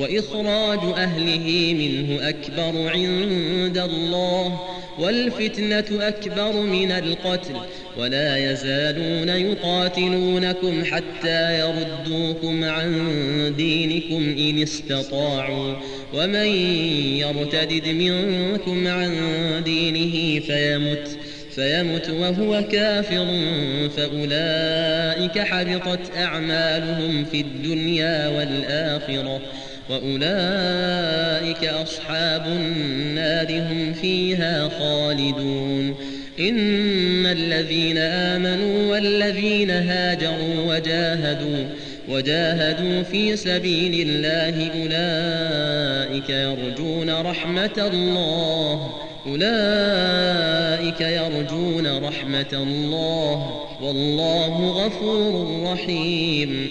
وإخراج أهله منه أكبر عند الله والفتنة أكبر من القتل ولا يزالون يقاتلونكم حتى يردوكم عن دينكم إن استطاعوا. ومن يرتدد منكم عن دينه فيمت فيمت وهو كافر فأولئك حبطت أعمالهم في الدنيا والآخرة. وأولئك أصحاب النار هم فيها خالدون إن الذين آمنوا والذين هاجروا وجاهدوا وجاهدوا في سبيل الله أولئك يرجون رحمة الله أولئك يرجون رحمة الله والله غفور رحيم